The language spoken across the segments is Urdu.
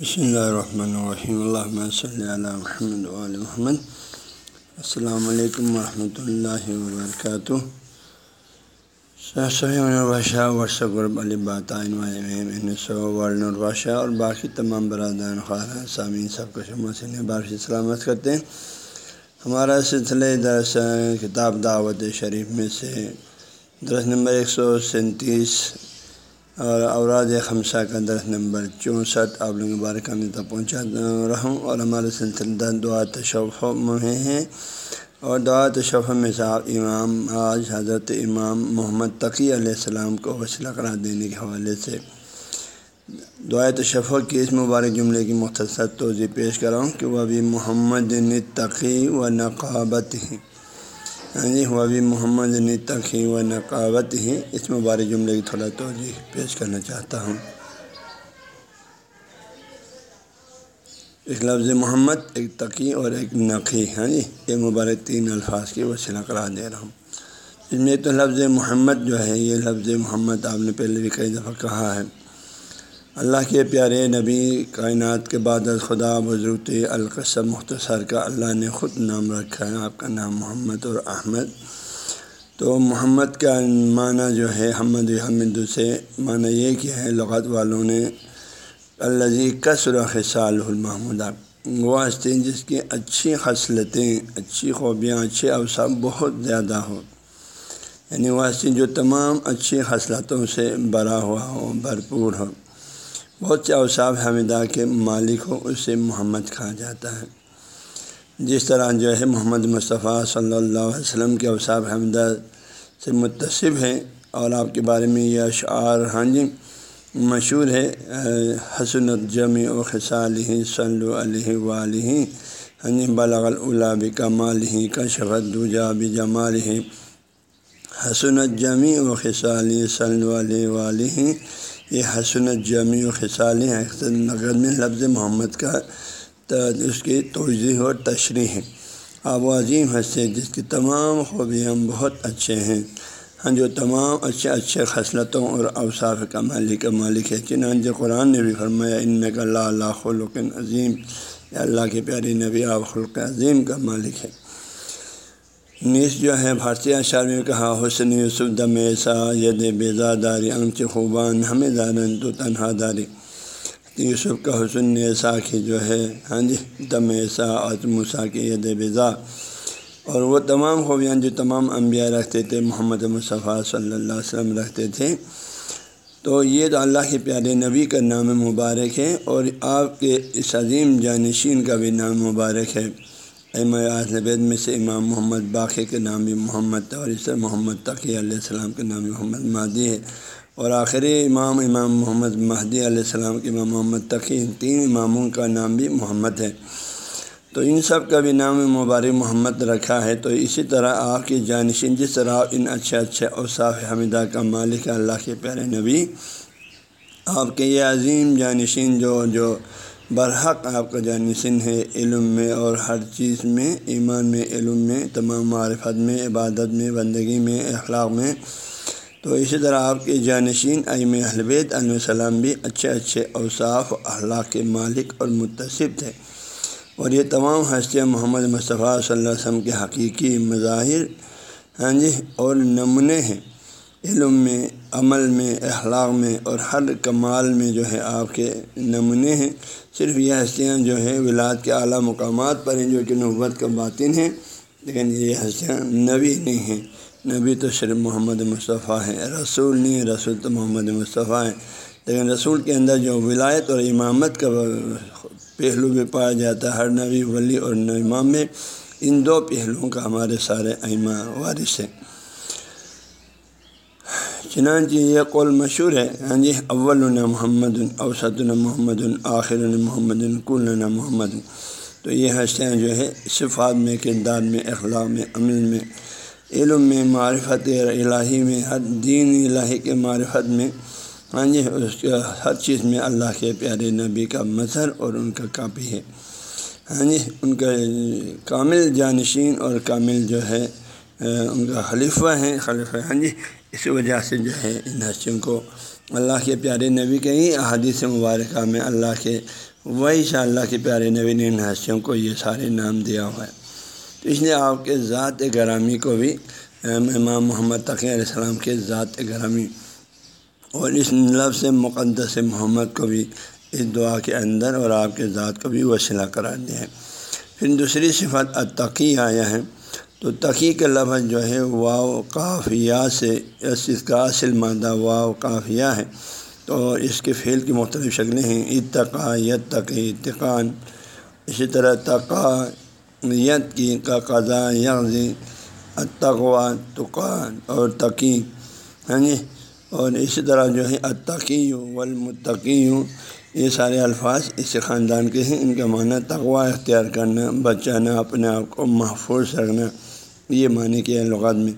بسم اللہ الرحمن الرحیم اللہ صلی اللہ محمد علیہ محمد السلام علیکم ورحمۃ اللہ وبرکاتہ الباشہ ورثہ غرب علی الباشہ اور باقی تمام برادران خارہ سامعین، سب کو شمع سے بار سے سلامت کرتے ہیں۔ ہمارا سلسلہ درس کتاب دعوت شریف میں سے درس نمبر ایک سو سینتیس اور اوراد خمسہ کا درس نمبر چونسٹھ، آپ لوگ مبارک تک پہنچا رہا ہوں اور ہمارے سلسلہ دعا تشف میں ہیں۔ اور دعا تشف میں صاحب امام، آج حضرت امام محمد تقی علیہ السلام کو وسیلہ قرار دینے کے حوالے سے دعا تشف کی اس مبارک جملے کی مختصر توضیع پیش کراؤں کہ وہ ابھی محمد تقی و نقابت ہیں جی بھی محمد نے تقی و نقاوت ہی اس مبارک جملے کی تھوڑا توجہ پیش کرنا چاہتا ہوں۔ ایک لفظ محمد ایک تقی اور ایک نقی ہاں جی یہ مبارک تین الفاظ کی وسیلہ قرار دے رہا ہوں۔ اس میں تو لفظ محمد جو ہے، یہ لفظ محمد آپ نے پہلے بھی کئی دفعہ کہا ہے۔ اللہ کے پیارے نبی، کائنات کے بعد خدا بزرگ القصب مختصر کا اللہ نے خود نام رکھا ہے۔ آپ کا نام محمد اور احمد۔ تو محمد کا معنی جو ہے، حمد حمد سے معنی یہ کیا ہے، لغت والوں نے الزی کثر خصال المحمود۔ وہ جس کی اچھی خصلتیں، اچھی خوبیاں، اچھے اوساب بہت زیادہ ہو۔ یعنی وہ جو تمام اچھی خصلتوں سے بڑا ہوا ہو بھرپور ہو بہت سے اوصاف حمدہ کے مالک ہو اسے محمد کہا جاتا ہے۔ جس طرح جو ہے محمد مصطفیٰ صلی اللہ علیہ وسلم کے اوصاف حمدہ سے متصب ہیں، اور آپ کے بارے میں یہ اشعار ہاں جی مشہور ہے حسن الجم و خصال ہی صلی علیہ ولیہ ہاں جی بلغ الاب کمال ہی کشفت دوجا بھی جمال ہی حسن الجمی و خصال صلی علیہ ولیہ یہ حسن جمی و خصال نقد میں لفظ محمد کا اس کی توضیح اور تشریح ہے۔ آب و عظیم حصے جس کی تمام خوبیاں بہت اچھے ہیں۔ ہاں جو تمام اچھے اچھے خصلتوں اور اوصاف کا مالک مالک ہے چنانچہ قرآن نے بھی فرمایا ان میں اللہ اللہ خلق عظیم۔ یا اللہ کے پیاری نبی، آپ خلق عظیم کا مالک ہے نیس جو ہے فارسی اشار میں کہا حسن یوسف، دم ایسا ید بیزا داری انچ خوبان، ہمیں دارن تو تنہا داری۔ یوسف کا حسن ایسا کی جو ہے ہاں جی دم ایسا موسا کی ید بیزا اور وہ تمام خوبیاں جو تمام انبیاء رکھتے تھے، محمد مصطفیٰ صلی اللہ علیہ وسلم رکھتے تھے، تو یہ تو اللہ کے پیارے نبی کا نام مبارک ہے، اور آپ کے اس عظیم جانشین کا بھی نام مبارک ہے۔ اہل میں سے امام محمد باقی کے نام بھی محمد اور اس محمد تقی علیہ السلام کے نام بھی محمد مہدی ہے۔ اور آخری امام امام محمد مہدی علیہ السلام کے امام محمد تقی تین اماموں کا نام بھی محمد ہے۔ تو ان سب کا بھی نام مبارک محمد رکھا ہے۔ تو اسی طرح آپ کی جانشین، جس طرح ان اچھے اچھے اوصاف حمیدہ کا مالک اللہ کے پیارے نبی، آپ کے یہ عظیم جانشین جو جو برحق آپ کا جانشین ہے علم میں اور ہر چیز میں، ایمان میں، علم میں، تمام معرفت میں، عبادت میں، بندگی میں، اخلاق میں۔ تو اسی طرح آپ کے جانشین ایم البید علیہ السلام بھی اچھے اچھے اوصاف اخلاق کے مالک اور متصب تھے۔ اور یہ تمام ہستیاں محمد مصطفیٰ صلی اللہ علیہ وسلم کے حقیقی مظاہر ہاں جی اور نمونے ہیں۔ علم میں، عمل میں، اخلاق میں اور ہر کمال میں جو ہے آپ کے نمونے ہیں۔ صرف یہ ہستیاں جو ہے ولاد کے اعلیٰ مقامات پر ہیں جو کہ نوبت کا باطن ہیں، لیکن یہ ہستیاں نبی نہیں ہیں۔ نبی تو صرف محمد مصطفیٰ ہیں، رسول نہیں رسول تو محمد مصطفیٰ ہیں۔ لیکن رسول کے اندر جو ولایت اور امامت کا پہلو بھی پایا جاتا ہے، ہر نبی ولی اور امام میں، ان دو پہلوؤں کا ہمارے سارے ائمہ وارث ہیں۔ چنانچہ یہ قول مشہور ہے ہاں جی اول محمد اوسط محمد آخر محمد کل محمد۔ تو یہ ہستیاں جو ہے، صفات میں، کردار میں، اخلاق میں، عمل میں، علم میں، معرفت الہی میں، ہر دین الہی کے معرفت میں ہاں جی اس کا ہر چیز میں اللہ کے پیارے نبی کا مظہر اور ان کا کاپی ہے۔ ہاں جی ان کا کامل جانشین اور کامل جو ہے ان کا خلیفہ ہیں، خلیفہ ہاں جی اسی وجہ سے جو ہے ان ہستیوں کو اللہ کے پیارے نبی کے ہی احادیث مبارکہ میں اللہ کے وہی شاء اللہ کے پیارے نوین ان حسیوں کو یہ سارے نام دیا ہوا ہے۔ تو اس لیے آپ کے ذات گرامی کو بھی امام محمد تقی علیہ السلام کے ذات گرامی اور اس لفظ سے مقدس محمد کو بھی اس دعا کے اندر اور آپ کے ذات کو بھی وسیلہ قرار دیا ہے۔ پھر دوسری صفت اتقی آیا ہے۔ تو تقی کا لفظ جو ہے واؤ کافیہ سے اس کا اصل مادہ واؤ کافیہ ہے۔ تو اس کے فعل کی مختلف شکلیں ہیں۔ اتقا یت تقی اتقان۔ اسی طرح تقا، یت کی کا قضا یغزی اتقوا، تقان اور تقی۔ ہاں جی؟ اور اسی طرح جو ہے اتقی والمتقی۔ یہ سارے الفاظ اس خاندان کے ہیں۔ ان کا معنی تقوا اختیار کرنا، بچانا، اپنے آپ کو محفوظ رکھنا۔ یہ معنی کیا ہے لغات میں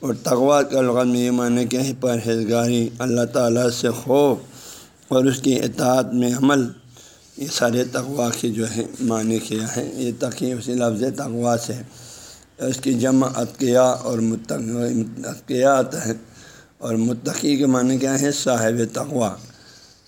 اور تغوا کا لغات میں یہ معنی کیا ہے پرہیزگاری اللہ تعالیٰ سے خوف اور اس کی اطاعت میں عمل۔ یہ سارے تغوا کے جو ہے معنی کیا ہے یہ تقی اسی لفظ تغوا سے اس کی جمع عطقیہ اور متقیات ہے اور متقی کے معنی کیا ہے صاحب تغوا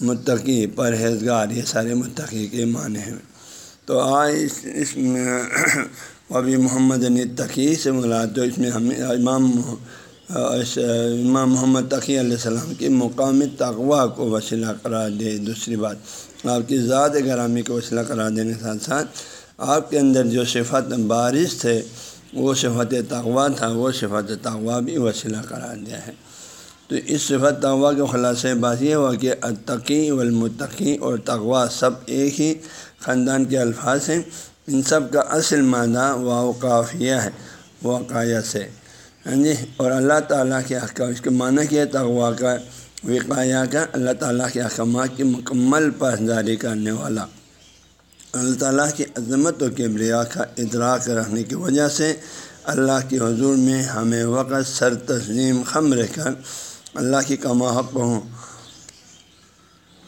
متقی، پرہیزگار، یہ سارے متقی کے معنی ہیں۔ تو آئے اس اس میں ابھی محمد تقی سے مراد تو اس میں ہم امام امام محمد تقی علیہ السلام کی مقامی تقوا کو وسیلہ قرار دے۔ دوسری بات، آپ کی ذات گرامی کو وسیلہ قرار دینے کے ساتھ ساتھ آپ کے اندر جو صفت بارش تھے، وہ صفت تقوا تھا، وہ صفت تقوا بھی وسیلہ قرار دیا ہے۔ تو اس صفت تغوا کے خلاصے بات یہ ہوا کہ اتقی والمتقی اور تغوا سب ایک ہی خاندان کے الفاظ ہیں۔ ان سب کا اصل معنی واقعیہ ہے واقعہ سے۔ ہاں جی اور اللہ تعالیٰ کے احکام، اس کے معنی کیا تغوا کا وقایہ کا اللہ تعالیٰ کے احکامات کی مکمل پاسداری کرنے والا۔ اللہ تعالیٰ کی عظمت و کبریا کا ادراک رکھنے کی وجہ سے اللہ کے حضور میں ہمیں وقت سر تسلیم خم رہ کر اللہ کی کما حق ہوں۔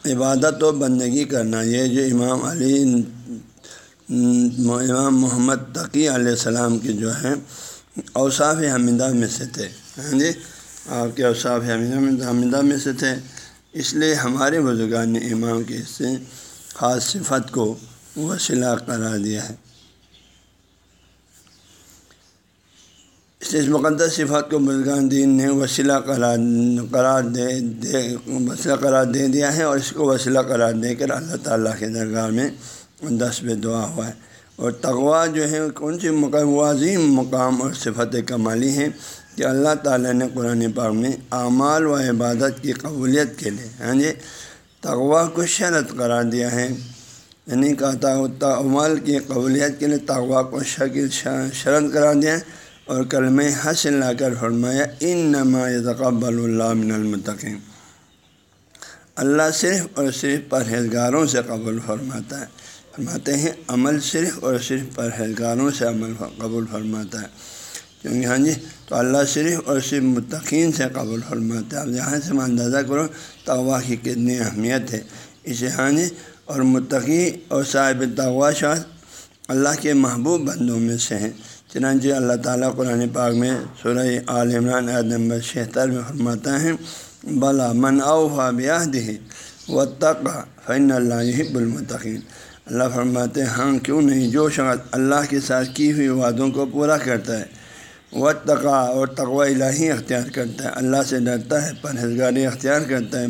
عبادت و بندگی کرنا، یہ جو امام علی امام محمد تقی علیہ السلام کے جو ہیں، اوصاف حمیدہ میں سے تھے۔ ہاں جی؟ آپ کے اوصاف حمیدہ حمیدہ میں سے تھے۔ اس لیے ہمارے بزرگان نے امام کے اس سے خاص صفت کو وسیلہ قرار دیا ہے۔ اس اس مقدس صفات کو بزرگان دین نے وسیلہ قرار قرار دے دے، وسیلہ قرار دے دیا ہے اور اس کو وسیلہ قرار دے کر اللہ تعالیٰ کے درگاہ میں دس بے دعا ہوا ہے۔ اور تغوا جو ہے کون سی مقام عظیم مقام اور صفت کمالی ہیں کہ اللہ تعالیٰ نے قرآن پاک میں اعمال و عبادت کی قبولیت کے لیے ہاں جی تغوا کو شرط قرار دیا ہے۔ یعنی کہتا اعمال کی قبولیت کے لیے تغوا کو شکل شرط قرار دیا ہے۔ اور کلم حسن لا کر فرمایا ان نما تقبل اللہ من المتقین۔ اللہ صرف اور صرف پرہیزگاروں سے قبول فرماتا ہے۔ فرماتے ہیں، عمل صرف اور صرف پرہیزگاروں سے عمل قبول فرماتا ہے۔ کیونکہ ہاں جی تو اللہ صرف اور صرف متقین سے قبول فرماتا ہے۔ اب یہاں سے میں اندازہ کرو تغوا کی کتنی اہمیت ہے۔ اسے ہاں جی اور متقی اور صاحب تغوا شاہ اللہ کے محبوب بندوں میں سے ہیں۔ چنانچہ اللہ تعالیٰ قرآن پاک میں سورہ عال عمران عید نمبر چھہتر میں فرماتا ہے، بلا من اوفا بیاہ دہی و تقا فن اللہ حب المتقین اللہ فرماتے ہیں ہاں کیوں نہیں؟ جو شخص اللہ کے ساتھ کی ہوئی وعدوں کو پورا کرتا ہے و تقا اور تقوی الہی اختیار کرتا ہے۔ اللہ سے ڈرتا ہے پرہزگاری اختیار کرتا ہے۔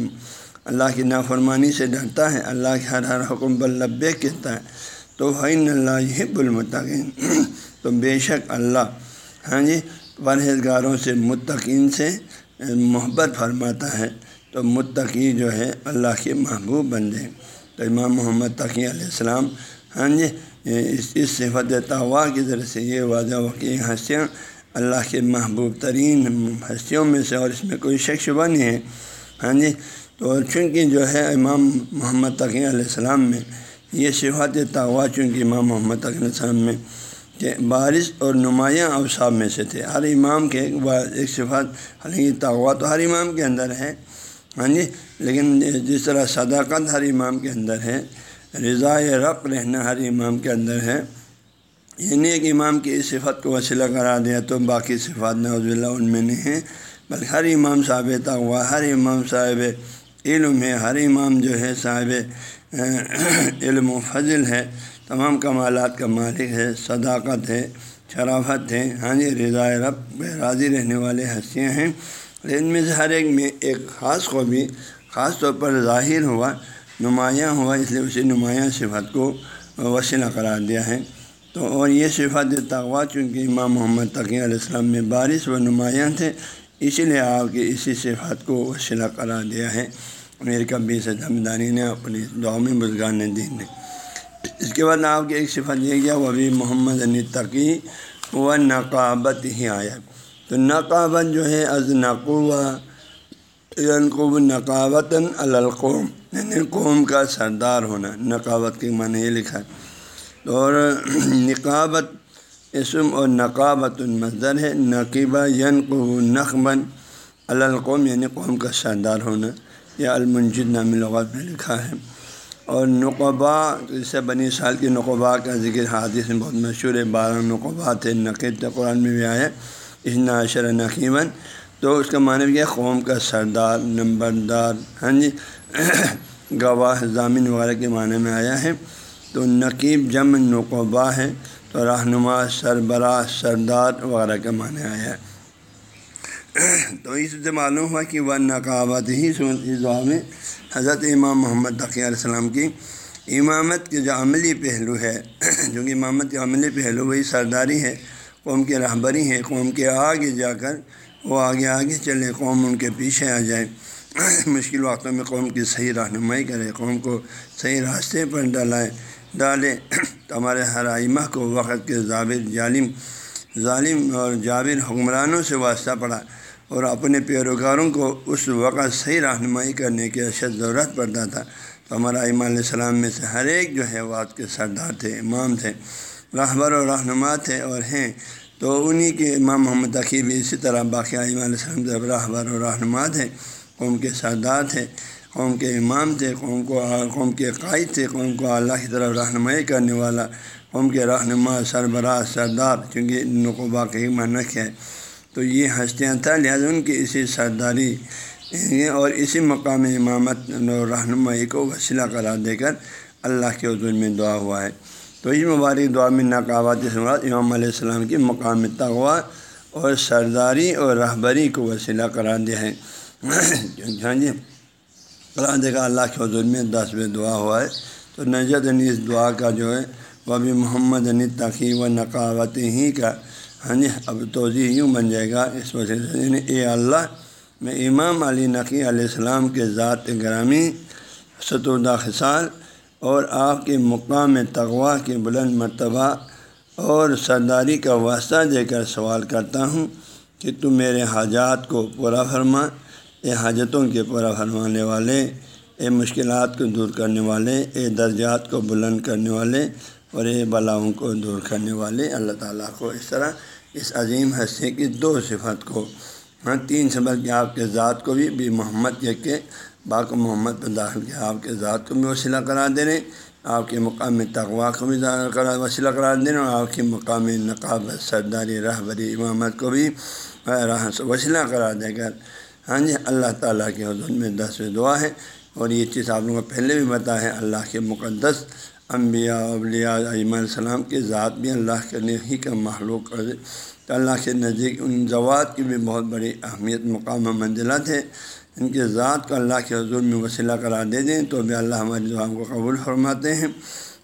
اللہ کی نافرمانی سے ڈرتا ہے۔ اللہ کے ہر ہر حکم بلبے کہتا ہے۔ تو فین اللہ حب المتقین تو بے شک اللہ ہاں جی پرہیزگاروں سے، متقین سے محبت فرماتا ہے۔ تو متقی جو ہے، اللہ کے محبوب بن جائیں تو امام محمد تقی علیہ السلام ہاں جی اس اس صفت توا کی ذریعے سے یہ واضح ہو کہ ہنسیاں اللہ کے محبوب ترین ہستیوں میں سے اور اس میں کوئی شک شبہ نہیں ہے ہاں جی تو چونکہ جو ہے امام محمد تقی علیہ السلام میں یہ صفات توا چونکہ امام محمد تقی علیہ السلام میں کہ بارش اور نمایاں اوصاب میں سے تھے۔ ہر امام کے ایک صفات حالانکہ تغوا تو ہر امام کے اندر ہے ہاں جی لیکن جس طرح صداقت ہر امام کے اندر ہے، رضا رق رہنا ہر امام کے اندر ہے یعنی ایک امام کی اس صفت کو وسیلہ کرا دیا تو باقی صفات نوز اللہ ان میں نہیں ہیں، بلکہ ہر امام صاحب تغوا ہر امام صاحب علم ہے، ہر امام جو ہے صاحب علم و فضل ہے، تمام کمالات کا مالک ہے، صداقت ہے، شرافت ہے ہاں جی رضا رب راضی رہنے والے ہنسیاں ہیں۔ ان میں سے ہر ایک میں ایک خاص خوبی خاص طور پر ظاہر ہوا، نمایاں ہوا، اس لیے اسی نمایاں صفت کو وسیلہ قرار دیا ہے۔ تو اور یہ صفت تغوا چونکہ امام محمد تقی علیہ السلام میں بارش و نمایاں تھے، اسی لیے آپ کے اسی صفت کو وسیلہ قرار دیا ہے۔ میرے کبھی سے نے اپنی دعا میں بزرگان دین نے اس کے بعد آپ کی ایک صفت یہ کیا، وہ بھی محمد علی تقی و نقابت ہی آیا۔ تو نقابت جو ہے، از نقوہ نقوب یعنی نقابتاً القوم یعنی قوم کا سردار ہونا۔ نقابت کے معنی یہ لکھا ہے۔ اور نقابت اسم اور نقابت المزر ہے۔ نقیبہ ین یعنی کو نقبن القوم یعنی قوم کا سردار ہونا۔ یا المنجد نامی لغات میں لکھا ہے۔ اور نقبہ جیسے بنی سال کی نقبہ کا ذکر حادث میں بہت مشہور ہے۔ بارہ نقبہ تھے، نقیب قرآن میں بھی آیا اس ناشر نقیباً تو اس کا معنی بھی ہے قوم کا سردار، نمبردار۔ ہاں جی۔ گواہ ضامن وغیرہ کے معنی میں آیا ہے۔ تو نقیب جم نقبہ ہے۔ تو رہنما، سربراہ، سردار وغیرہ کا معنی آیا ہے۔ تو اس سے معلوم ہوا کہ وہ نقابت ہی اس دعا میں حضرت امام محمد تقی علیہ السلام کی امامت کے جو عملی پہلو ہے۔ جو کہ امامت کے عملی پہلو، وہی سرداری ہے۔ قوم کی رہبری ہے قوم کے آگے جا کر وہ آگے آگے چلے، قوم ان کے پیچھے آ جائے مشکل وقتوں میں قوم کی صحیح رہنمائی کرے قوم کو صحیح راستے پر ڈالائے ڈالے تو ہمارے ہر آئمہ کو وقت کے ظابر ظالم ظالم اور جابر حکمرانوں سے واسطہ پڑا اور اپنے پیروکاروں کو اس وقت صحیح رہنمائی کرنے کی اشد ضرورت پڑتا تھا۔ تو ہمارا امام علیہ السلام میں سے ہر ایک جو ہے وقت کے سردار تھے، امام تھے۔ رہبر و رہنما تھے اور ہیں۔ تو انہی کے امام محمد عقیب اسی طرح باقی علیہ السلام جب رہبر و رہنما تھے قوم کے سردار تھے قوم کے امام تھے، قوم کو قوم کے قائد تھے، قوم کو اللہ کی طرف رہنمائی کرنے والا، قوم کے رہنما، سربراہ سردار چونکہ نقوبہ کا ایک منق ہے۔ تو یہ ہستیاں تھا، لہٰذا ان کی اسی سرداری اور اسی مقام امامت رہنمائی کو وسیلہ قرار دے کر اللہ کے حضور میں دعا ہوا ہے۔ تو اس مبارک دعا میں ناکاوات سماعت امام علیہ السلام کی مقام تغوا اور سرداری اور رہبری کو وسیلہ قرار دیا ہے ہاں جی قرآن دے گا اللہ کے حضور میں دس دسویں دعا ہوا ہے۔ تو نجد یعنی اس دعا کا جو ہے، وہ بھی محمد عنی تقی و نقاوت ہی کا ہاں جی اب توضیع یوں بن جائے گا۔ اس وجہ سے یعنی اے اللہ، میں امام علی نقی علیہ السلام کے ذات گرامی ستودہ خصال اور آپ کے مقام تغوا کے بلند مرتبہ اور سرداری کا واسطہ دے کر سوال کرتا ہوں کہ تم میرے حاجات کو پورا فرما، اے حاجتوں کے پورا فرمانے والے، اے مشکلات کو دور کرنے والے، اے درجات کو بلند کرنے والے اور اے بلاؤں کو دور کرنے والے۔ اللہ تعالیٰ کو اس طرح اس عظیم حصے کی دو صفت کو ہاں تین صفت کہ آپ کے ذات کو بھی بھی محمد یہ کہ باق محمد پر داخل کیا آپ کے ذات کو بھی وسیلہ قرار دے رہے آپ کے مقام تغوا کو بھی وسیلہ قرار دے رہے اور آپ کے مقام نقابت سرداری، رہبری، امامت کو بھی وسیلہ قرار دے کر۔ ہاں جی اللہ تعالیٰ کے حضور میں دس دعا ہے، اور یہ چیز آپ لوگوں کو پہلے بھی بتا ہے، اللہ کے مقدس انبیاء، اولیاء علیہ السلام کے ذات بھی اللہ کے ہی کا معلوم کر دے تو اللہ کے نزدیک ان زوات کی بھی بہت بڑی اہمیت، مقام و منزلت ہے۔ ان کے ذات کو اللہ کے حضور میں وسیلہ قرار دے دیں تو بھی اللہ ہماری دعا کو قبول فرماتے ہیں۔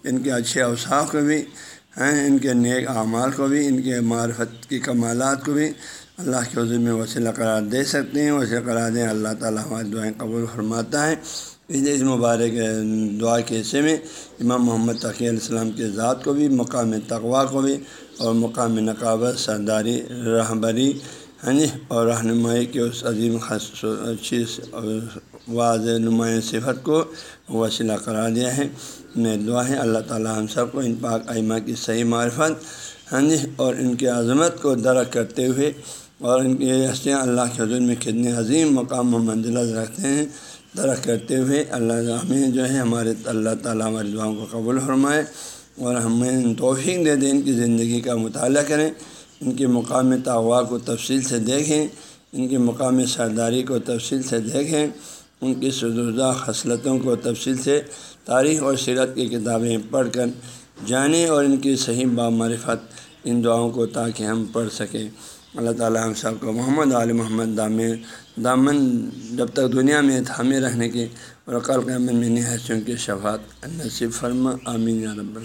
ان کے اچھے اوصاف کو بھی، ہیں، ان کے نیک اعمال کو بھی، ان کے معرفت کی کمالات کو بھی اللہ کے حضور میں وسیلہ قرار دے سکتے ہیں۔ وسیلہ قرار دیں، اللہ تعالیٰ ہماری دعائیں قبول فرماتا ہے۔ اس لیے اس مبارک دعا کے حصے میں امام محمد تقی علیہ السلام کے ذات کو بھی، مقام تقوا کو بھی اور مقام نقابت، سرداری، رہبری ہاں جی اور رہنمائی کے اس عظیم چیز واضح نمایاں صفت کو وسیلہ قرار دیا ہے میں دعا ہے اللہ تعالیٰ ہم سب کو ان پاک ائمہ کی صحیح معرفت ہاں جی اور ان کی عظمت کو درک کرتے ہوئے اور ان کی ہستیاں اللہ کے حضور میں کتنے عظیم مقام و منزلت رکھتے ہیں درخت کرتے ہوئے اللہ ہمیں جو ہے ہمارے اللہ تعالیٰ ہماری دعاؤں کو قبول فرمائے اور ہمیں توفیق دے دیں ان کی زندگی کا مطالعہ کریں ان کے مقام تغوا کو تفصیل سے دیکھیں، ان کے مقام سرداری کو تفصیل سے دیکھیں، ان کی سدودہ خصلتوں کو تفصیل سے تاریخ اور سیرت کی کتابیں پڑھ کر جانیں اور ان کی صحیح بامعرفت ان دعاؤں کو تاکہ ہم پڑھ سکیں۔ اللہ تعالیٰ ہم سب کو محمد علیہ محمد دامِ دامن جب تک دنیا میں تھامے رہنے کی اور قیامت میں نہایت کی شفاعت نصیب فرما، آمین رب اللہ